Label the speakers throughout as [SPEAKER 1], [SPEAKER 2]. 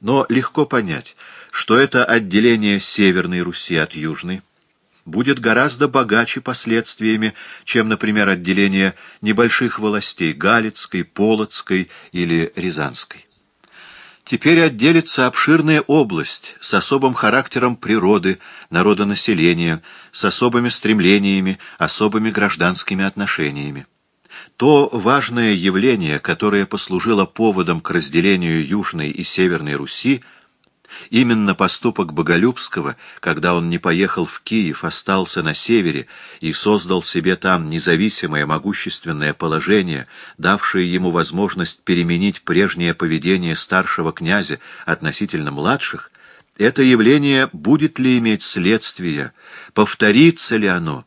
[SPEAKER 1] Но легко понять, что это отделение Северной Руси от Южной будет гораздо богаче последствиями, чем, например, отделение небольших властей Галицкой, Полоцкой или Рязанской. Теперь отделится обширная область с особым характером природы, народонаселения, с особыми стремлениями, особыми гражданскими отношениями. То важное явление, которое послужило поводом к разделению Южной и Северной Руси, Именно поступок Боголюбского, когда он не поехал в Киев, остался на севере и создал себе там независимое могущественное положение, давшее ему возможность переменить прежнее поведение старшего князя относительно младших, это явление будет ли иметь следствие, повторится ли оно,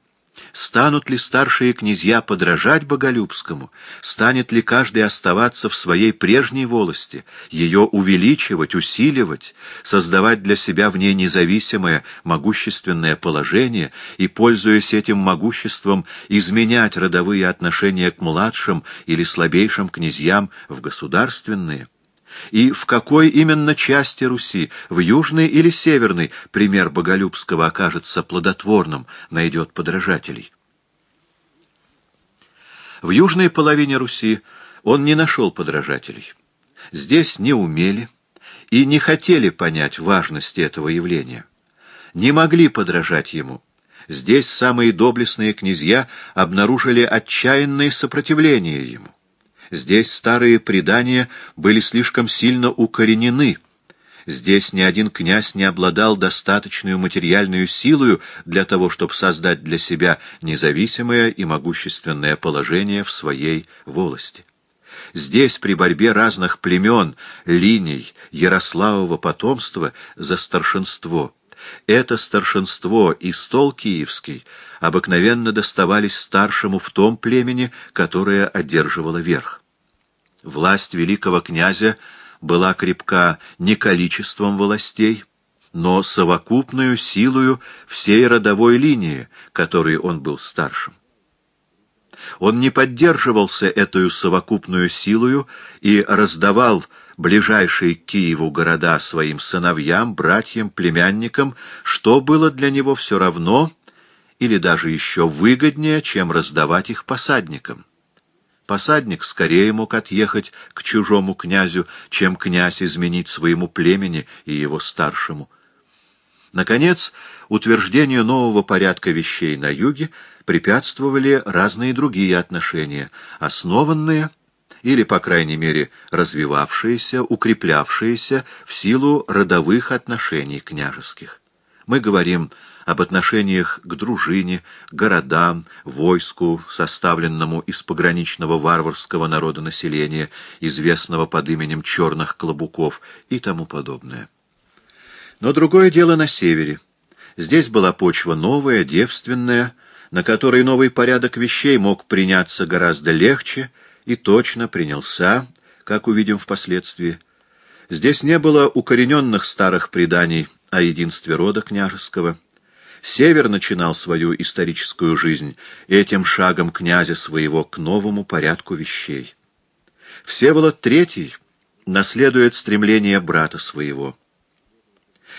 [SPEAKER 1] Станут ли старшие князья подражать Боголюбскому? Станет ли каждый оставаться в своей прежней волости, ее увеличивать, усиливать, создавать для себя в ней независимое, могущественное положение и, пользуясь этим могуществом, изменять родовые отношения к младшим или слабейшим князьям в государственные? И в какой именно части Руси, в южной или северной, пример Боголюбского окажется плодотворным, найдет подражателей? В южной половине Руси он не нашел подражателей. Здесь не умели и не хотели понять важности этого явления. Не могли подражать ему. Здесь самые доблестные князья обнаружили отчаянное сопротивление ему. Здесь старые предания были слишком сильно укоренены. Здесь ни один князь не обладал достаточную материальную силою для того, чтобы создать для себя независимое и могущественное положение в своей волости. Здесь при борьбе разных племен, линий Ярославова потомства за старшинство – это старшинство и стол киевский обыкновенно доставались старшему в том племени, которое одерживало верх. Власть великого князя была крепка не количеством властей, но совокупную силою всей родовой линии, которой он был старшим. Он не поддерживался эту совокупную силою и раздавал ближайшие к Киеву города своим сыновьям, братьям, племянникам, что было для него все равно или даже еще выгоднее, чем раздавать их посадникам. Посадник скорее мог отъехать к чужому князю, чем князь изменить своему племени и его старшему. Наконец, утверждению нового порядка вещей на юге препятствовали разные другие отношения, основанные или, по крайней мере, развивавшиеся, укреплявшиеся в силу родовых отношений княжеских. Мы говорим об отношениях к дружине, городам, войску, составленному из пограничного варварского народа населения, известного под именем черных клобуков и тому подобное. Но другое дело на севере. Здесь была почва новая, девственная, на которой новый порядок вещей мог приняться гораздо легче и точно принялся, как увидим впоследствии. Здесь не было укорененных старых преданий о единстве рода княжеского, Север начинал свою историческую жизнь этим шагом князя своего к новому порядку вещей. Всеволод III наследует стремление брата своего.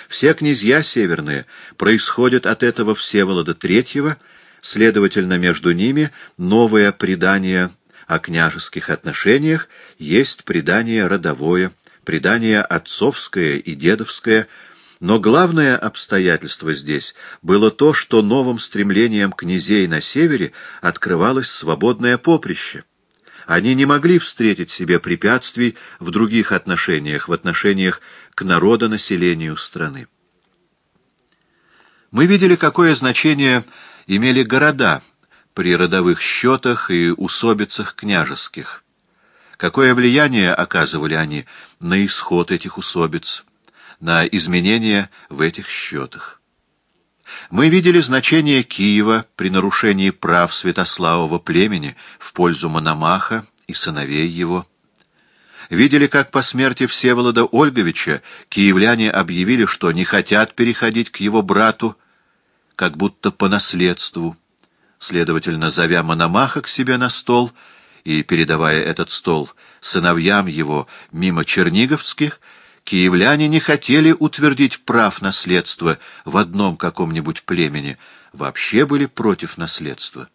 [SPEAKER 1] Все князья северные происходят от этого Всеволода III, следовательно, между ними новое предание о княжеских отношениях есть предание родовое, предание отцовское и дедовское – но главное обстоятельство здесь было то, что новым стремлением князей на севере открывалось свободное поприще. Они не могли встретить себе препятствий в других отношениях, в отношениях к народонаселению страны. Мы видели, какое значение имели города при родовых счетах и усобицах княжеских. Какое влияние оказывали они на исход этих усобиц на изменения в этих счетах. Мы видели значение Киева при нарушении прав Святославова племени в пользу Мономаха и сыновей его. Видели, как по смерти Всеволода Ольговича киевляне объявили, что не хотят переходить к его брату, как будто по наследству. Следовательно, зовя Мономаха к себе на стол и передавая этот стол сыновьям его мимо черниговских, киевляне не хотели утвердить прав наследства в одном каком-нибудь племени, вообще были против наследства.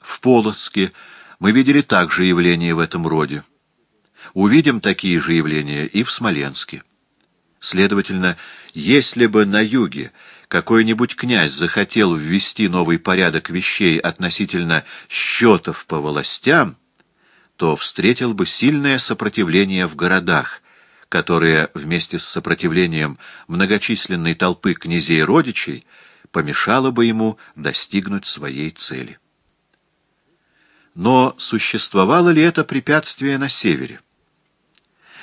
[SPEAKER 1] В Полоцке мы видели также явления в этом роде. Увидим такие же явления и в Смоленске. Следовательно, если бы на юге какой-нибудь князь захотел ввести новый порядок вещей относительно счетов по властям, то встретил бы сильное сопротивление в городах, которое вместе с сопротивлением многочисленной толпы князей-родичей помешало бы ему достигнуть своей цели. Но существовало ли это препятствие на севере?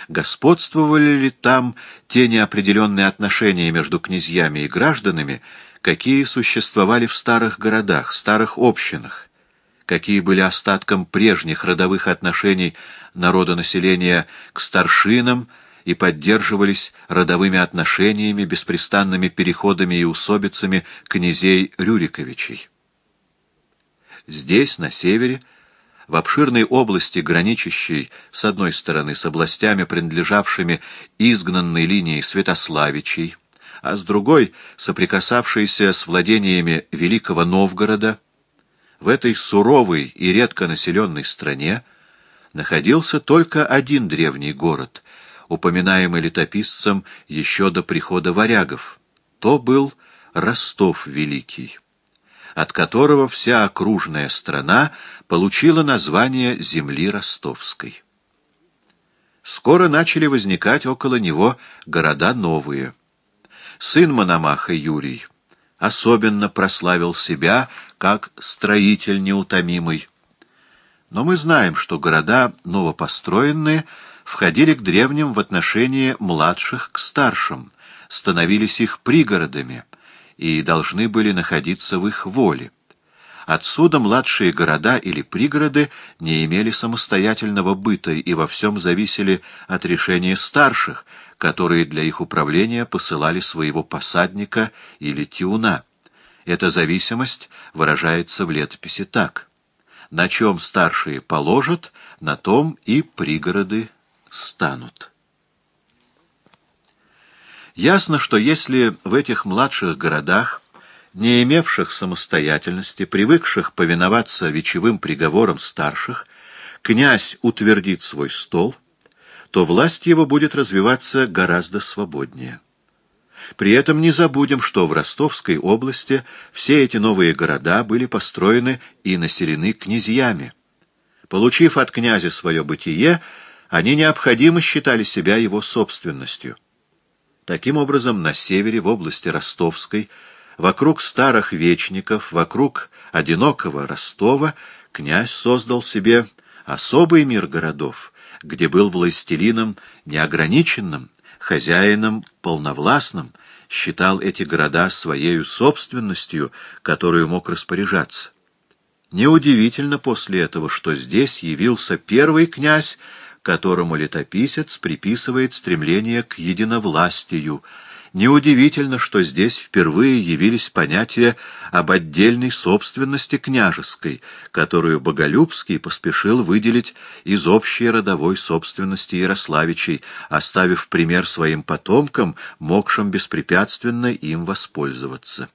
[SPEAKER 1] господствовали ли там те неопределенные отношения между князьями и гражданами, какие существовали в старых городах, старых общинах, какие были остатком прежних родовых отношений народонаселения к старшинам и поддерживались родовыми отношениями, беспрестанными переходами и усобицами князей Рюриковичей. Здесь, на севере, в обширной области, граничащей с одной стороны с областями, принадлежавшими изгнанной линии Святославичей, а с другой — соприкасавшейся с владениями Великого Новгорода, в этой суровой и редко населенной стране находился только один древний город, упоминаемый летописцем еще до прихода варягов. То был Ростов Великий от которого вся окружная страна получила название земли ростовской. Скоро начали возникать около него города новые. Сын Мономаха Юрий особенно прославил себя как строитель неутомимый. Но мы знаем, что города новопостроенные входили к древним в отношении младших к старшим, становились их пригородами — и должны были находиться в их воле. Отсюда младшие города или пригороды не имели самостоятельного быта и во всем зависели от решения старших, которые для их управления посылали своего посадника или тиуна. Эта зависимость выражается в летописи так. На чем старшие положат, на том и пригороды станут. Ясно, что если в этих младших городах, не имевших самостоятельности, привыкших повиноваться вечевым приговорам старших, князь утвердит свой стол, то власть его будет развиваться гораздо свободнее. При этом не забудем, что в Ростовской области все эти новые города были построены и населены князьями. Получив от князя свое бытие, они необходимо считали себя его собственностью. Таким образом, на севере, в области Ростовской, вокруг старых вечников, вокруг одинокого Ростова, князь создал себе особый мир городов, где был властелином неограниченным, хозяином полновластным, считал эти города своей собственностью, которую мог распоряжаться. Неудивительно после этого, что здесь явился первый князь, которому летописец приписывает стремление к единовластию. Неудивительно, что здесь впервые явились понятия об отдельной собственности княжеской, которую Боголюбский поспешил выделить из общей родовой собственности Ярославичей, оставив пример своим потомкам, могшим беспрепятственно им воспользоваться.